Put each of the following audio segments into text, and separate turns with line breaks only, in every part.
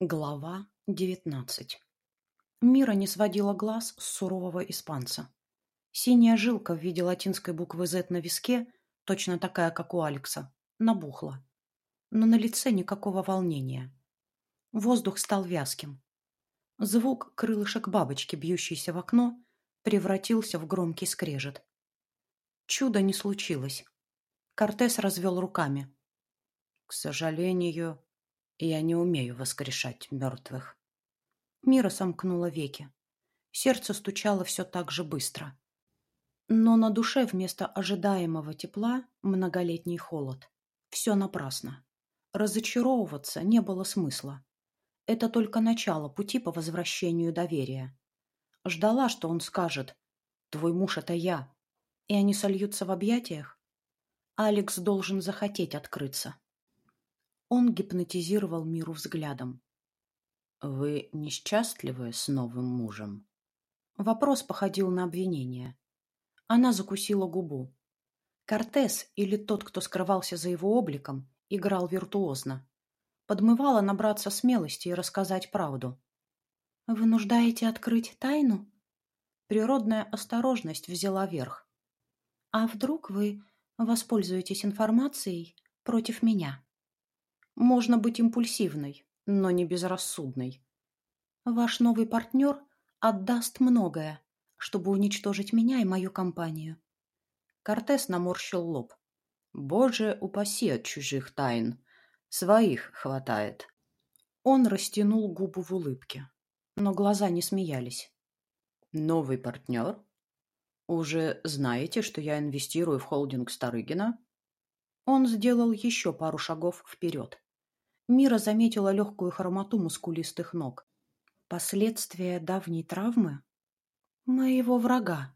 Глава девятнадцать Мира не сводила глаз с сурового испанца. Синяя жилка в виде латинской буквы «З» на виске, точно такая, как у Алекса, набухла. Но на лице никакого волнения. Воздух стал вязким. Звук крылышек бабочки, бьющейся в окно, превратился в громкий скрежет. Чудо не случилось. Кортес развел руками.
К сожалению, я не умею воскрешать мертвых.
Мира сомкнула веки. Сердце стучало все так же быстро. Но на душе вместо ожидаемого тепла многолетний холод. Все напрасно. Разочаровываться не было смысла. Это только начало пути по возвращению доверия. Ждала, что он скажет «Твой муж — это я», и они сольются в объятиях. Алекс должен захотеть открыться. Он гипнотизировал миру взглядом.
«Вы несчастливы с новым мужем?»
Вопрос походил на обвинение. Она закусила губу. Кортес, или тот, кто скрывался за его обликом, играл виртуозно. Подмывала набраться смелости и рассказать правду. «Вы нуждаете открыть тайну?» Природная осторожность взяла верх. «А вдруг вы воспользуетесь информацией против меня?» Можно быть импульсивной, но не безрассудной. Ваш новый партнер отдаст многое, чтобы уничтожить меня и мою компанию. Кортес наморщил лоб.
Боже, упаси от чужих тайн. Своих хватает.
Он растянул губы в улыбке, но глаза не смеялись.
Новый партнер? Уже знаете, что я инвестирую в холдинг Старыгина?
Он сделал еще пару шагов вперед. Мира заметила легкую хромоту мускулистых ног. Последствия давней травмы? Моего врага.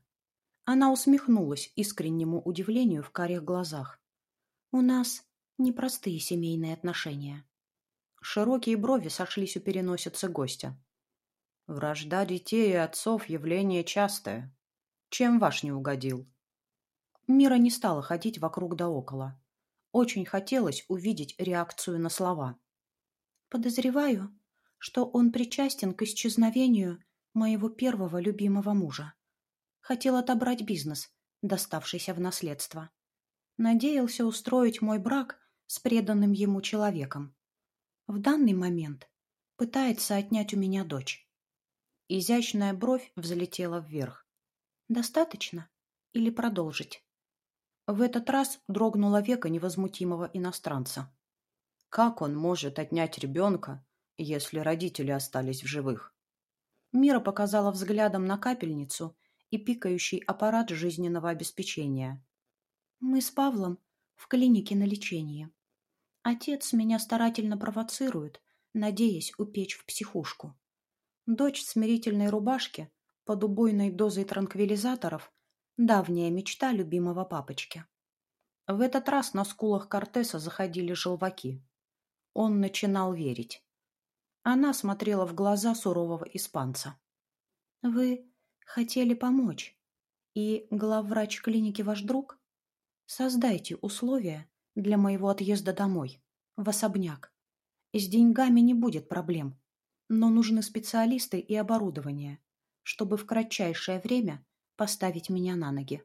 Она усмехнулась искреннему удивлению в карих глазах. У нас непростые семейные отношения. Широкие брови сошлись у переносицы гостя.
Вражда детей и отцов — явление частое. Чем ваш не угодил?
Мира не стала ходить вокруг да около. Очень хотелось увидеть реакцию на слова. Подозреваю, что он причастен к исчезновению моего первого любимого мужа. Хотел отобрать бизнес, доставшийся в наследство. Надеялся устроить мой брак с преданным ему человеком. В данный момент пытается отнять у меня дочь. Изящная бровь взлетела вверх. Достаточно? Или продолжить? В этот раз дрогнуло веко невозмутимого иностранца.
Как он может отнять ребенка, если родители остались в живых?
Мира показала взглядом на капельницу и пикающий аппарат жизненного обеспечения. Мы с Павлом в клинике на лечении. Отец меня старательно провоцирует, надеясь упечь в психушку. Дочь в смирительной рубашке под убойной дозой транквилизаторов Давняя мечта любимого папочки. В этот раз на скулах Кортеса заходили желваки. Он начинал верить. Она смотрела в глаза сурового испанца. «Вы хотели помочь, и главврач клиники ваш друг? Создайте условия для моего отъезда домой, в особняк. С деньгами не будет проблем, но нужны специалисты и оборудование, чтобы в кратчайшее время поставить меня на ноги.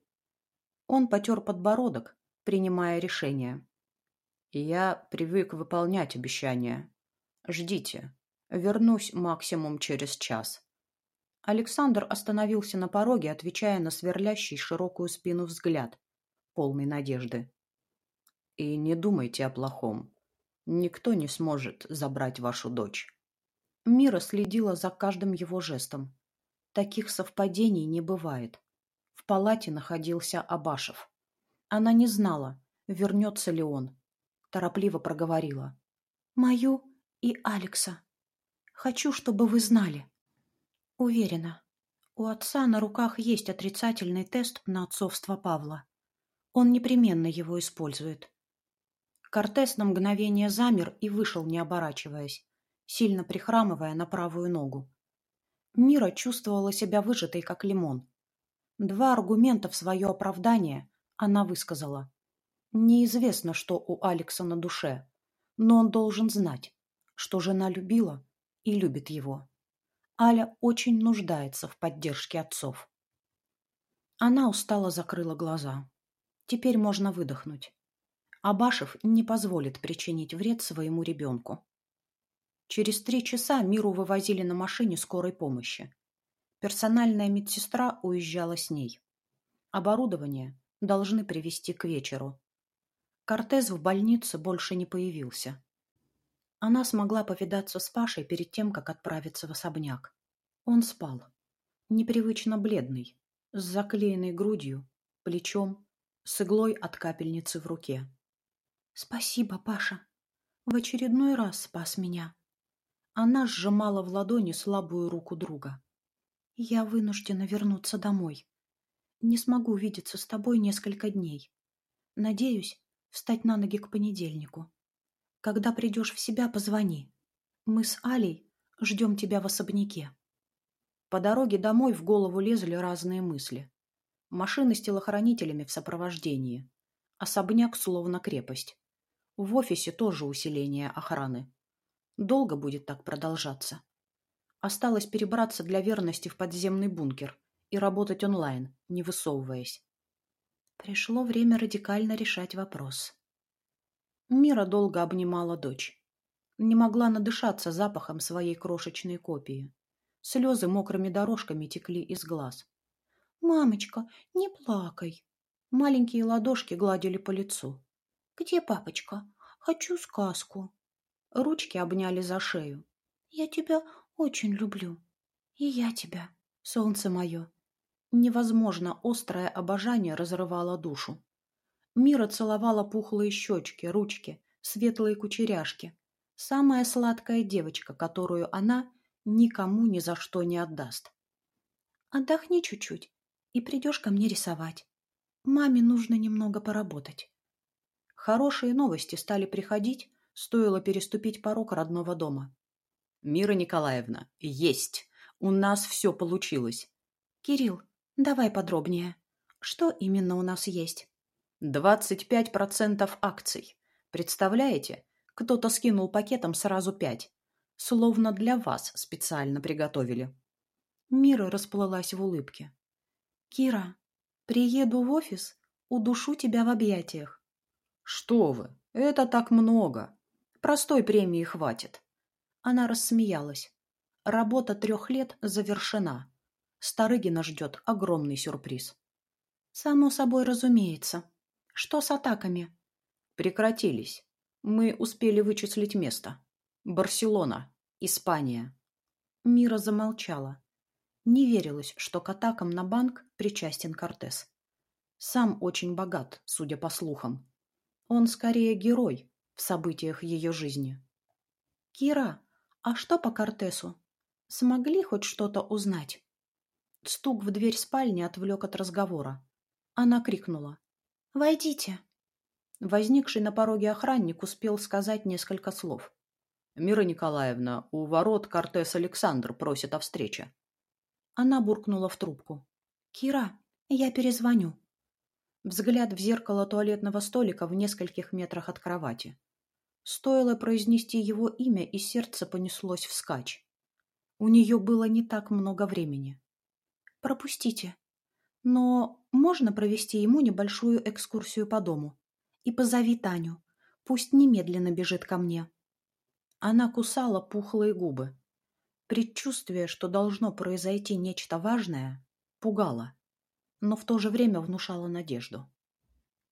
Он потер подбородок, принимая решение.
«Я привык выполнять обещания. Ждите. Вернусь максимум через час».
Александр остановился на пороге, отвечая на сверлящий широкую спину взгляд, полный надежды.
«И не думайте о плохом. Никто не сможет забрать вашу дочь».
Мира следила за каждым его жестом. Таких совпадений не бывает. В палате находился Абашев. Она не знала, вернется ли он. Торопливо проговорила. «Мою и Алекса. Хочу, чтобы вы знали». Уверена, у отца на руках есть отрицательный тест на отцовство Павла. Он непременно его использует. Кортес на мгновение замер и вышел, не оборачиваясь, сильно прихрамывая на правую ногу. Мира чувствовала себя выжатой, как лимон. Два аргумента в свое оправдание она высказала. Неизвестно, что у Алекса на душе, но он должен знать, что жена любила и любит его. Аля очень нуждается в поддержке отцов. Она устало закрыла глаза. Теперь можно выдохнуть. Абашев не позволит причинить вред своему ребенку. Через три часа Миру вывозили на машине скорой помощи. Персональная медсестра уезжала с ней. Оборудование должны привезти к вечеру. Кортез в больнице больше не появился. Она смогла повидаться с Пашей перед тем, как отправиться в особняк. Он спал. Непривычно бледный, с заклеенной грудью, плечом, с иглой от капельницы в руке. «Спасибо, Паша. В очередной раз спас меня». Она сжимала в ладони слабую руку друга. «Я вынуждена вернуться домой. Не смогу видеться с тобой несколько дней. Надеюсь, встать на ноги к понедельнику. Когда придешь в себя, позвони. Мы с Алей ждем тебя в особняке. По дороге домой в голову лезли разные мысли. Машины с телохранителями в сопровождении. Особняк словно крепость. В офисе тоже усиление охраны. Долго будет так продолжаться. Осталось перебраться для верности в подземный бункер и работать онлайн, не высовываясь. Пришло время радикально решать вопрос. Мира долго обнимала дочь. Не могла надышаться запахом своей крошечной копии. Слезы мокрыми дорожками текли из глаз. «Мамочка, не плакай!» Маленькие ладошки гладили по лицу. «Где папочка? Хочу сказку!» Ручки обняли за шею. «Я тебя очень люблю. И я тебя, солнце мое!» Невозможно острое обожание разрывало душу. Мира целовала пухлые щечки, ручки, светлые кучеряшки. Самая сладкая девочка, которую она никому ни за что не отдаст. Отдохни чуть-чуть и придешь ко мне рисовать. Маме нужно немного поработать. Хорошие новости стали приходить, стоило переступить порог родного дома.
Мира Николаевна, есть. У нас все получилось.
Кирилл, давай подробнее. Что именно у нас есть?
25% акций. Представляете? Кто-то скинул пакетом сразу пять. Словно для вас специально приготовили.
Мира расплылась в улыбке. «Кира, приеду в офис, удушу тебя в объятиях».
«Что вы, это так много. Простой премии хватит».
Она рассмеялась. Работа трех лет завершена. Старыгина ждет огромный сюрприз. «Само собой разумеется», что с атаками?
Прекратились. Мы успели вычислить место. Барселона, Испания.
Мира замолчала. Не верилось, что к атакам на банк причастен Кортес. Сам очень богат, судя по слухам. Он скорее герой в событиях ее жизни. «Кира, а что по Кортесу? Смогли хоть что-то узнать?» Стук в дверь спальни отвлек от разговора. Она крикнула. «Войдите». Возникший на пороге охранник успел сказать несколько слов.
«Мира Николаевна, у ворот Кортес Александр просит о встрече».
Она буркнула в трубку. «Кира, я перезвоню». Взгляд в зеркало туалетного столика в нескольких метрах от кровати. Стоило произнести его имя, и сердце понеслось вскачь. У нее было не так много времени. «Пропустите», но можно провести ему небольшую экскурсию по дому. И позови Таню. Пусть немедленно бежит ко мне. Она кусала пухлые губы. Предчувствие, что должно произойти нечто важное, пугало, но в то же время внушало надежду.